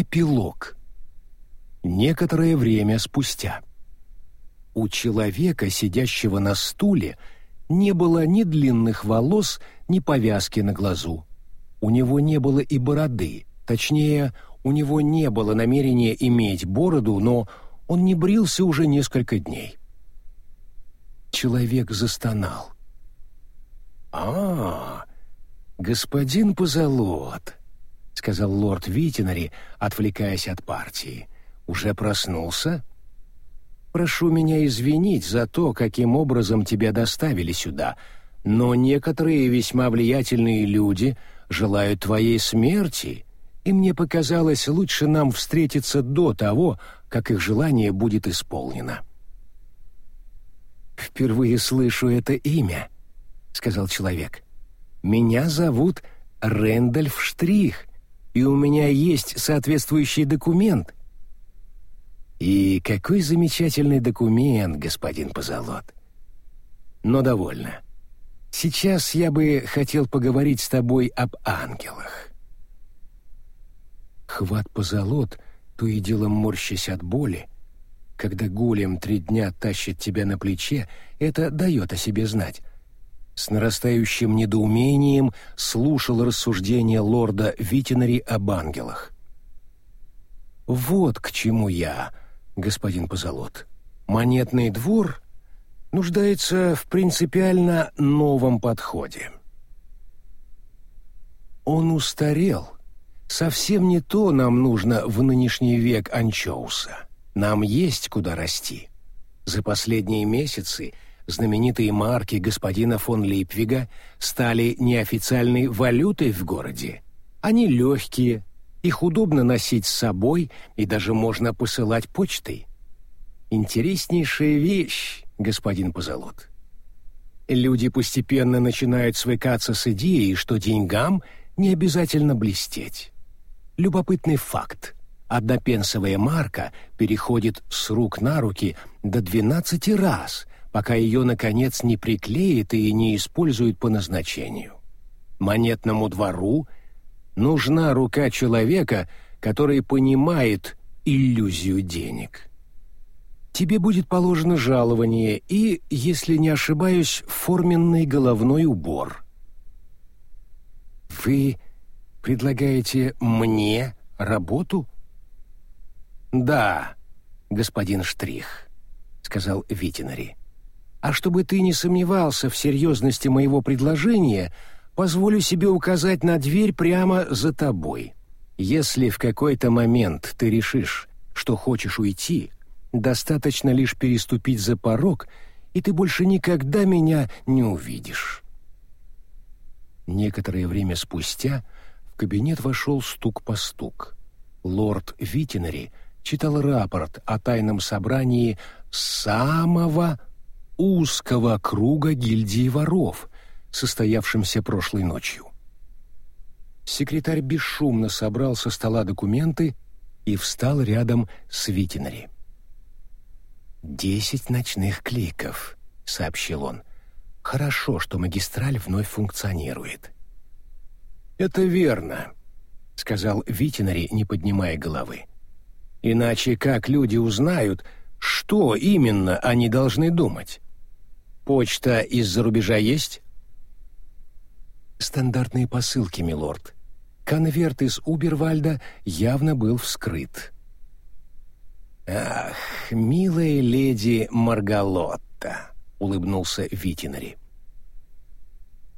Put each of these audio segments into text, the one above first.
Эпилог. Некоторое время спустя. У человека, сидящего на стуле, не было ни длинных волос, ни повязки на глазу. У него не было и бороды, точнее, у него не было намерения иметь бороду, но он не брился уже несколько дней. Человек застонал. «А, господин Позолот», — сказал лорд Витинари, отвлекаясь от партии, — «уже проснулся?» «Прошу меня извинить за то, каким образом тебя доставили сюда, но некоторые весьма влиятельные люди желают твоей смерти, и мне показалось, лучше нам встретиться до того, как их желание будет исполнено». «Впервые слышу это имя», — сказал человек. «Меня зовут Рэндальф Штрих, и у меня есть соответствующий документ». «И какой замечательный документ, господин Позолот!» «Но довольно. Сейчас я бы хотел поговорить с тобой об ангелах». Хват Позолот, то и дело морщась от боли, когда голем три дня тащит тебя на плече, это дает о себе знать. С нарастающим недоумением слушал рассуждения лорда Витинари об ангелах. «Вот к чему я, господин Позолот. Монетный двор нуждается в принципиально новом подходе. Он устарел. Совсем не то нам нужно в нынешний век анчоуса». Нам есть куда расти. За последние месяцы знаменитые марки господина фон Липвига стали неофициальной валютой в городе. Они легкие, их удобно носить с собой и даже можно посылать почтой. Интереснейшая вещь, господин Позолот. Люди постепенно начинают свыкаться с идеей, что деньгам не обязательно блестеть. Любопытный факт. Однопенсовая марка переходит с рук на руки до 12 раз, пока ее, наконец, не приклеит и не используют по назначению. Монетному двору нужна рука человека, который понимает иллюзию денег. Тебе будет положено жалование и, если не ошибаюсь, форменный головной убор. Вы предлагаете мне работу? «Да, господин Штрих», — сказал Витинари. «А чтобы ты не сомневался в серьезности моего предложения, позволю себе указать на дверь прямо за тобой. Если в какой-то момент ты решишь, что хочешь уйти, достаточно лишь переступить за порог, и ты больше никогда меня не увидишь». Некоторое время спустя в кабинет вошел стук по стук. Лорд Витинари — читал рапорт о тайном собрании самого узкого круга гильдии воров, состоявшемся прошлой ночью. Секретарь бесшумно собрал со стола документы и встал рядом с Витинари. «Десять ночных кликов», — сообщил он. «Хорошо, что магистраль вновь функционирует». «Это верно», — сказал Витинари, не поднимая головы. Иначе как люди узнают, что именно они должны думать? Почта из-за рубежа есть? Стандартные посылки, милорд. Конверт из Убервальда явно был вскрыт. «Ах, милая леди Маргалотта!» — улыбнулся Витинари.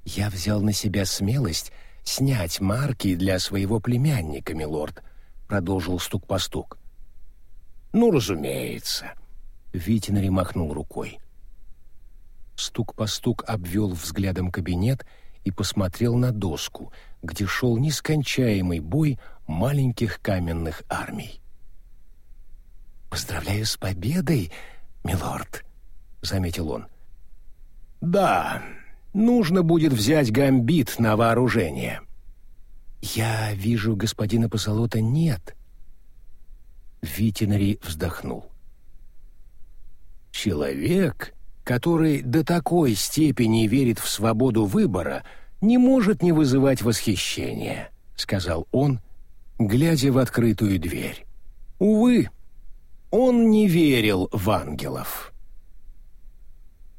«Я взял на себя смелость снять марки для своего племянника, милорд», — продолжил стук по стук. «Ну, разумеется». Витинари махнул рукой. Стук по стук обвел взглядом кабинет и посмотрел на доску, где шел нескончаемый бой маленьких каменных армий. «Поздравляю с победой, милорд», — заметил он. «Да, нужно будет взять гамбит на вооружение». «Я вижу, господина Позолота нет», Витинари вздохнул. «Человек, который до такой степени верит в свободу выбора, не может не вызывать восхищения», — сказал он, глядя в открытую дверь. Увы, он не верил в ангелов.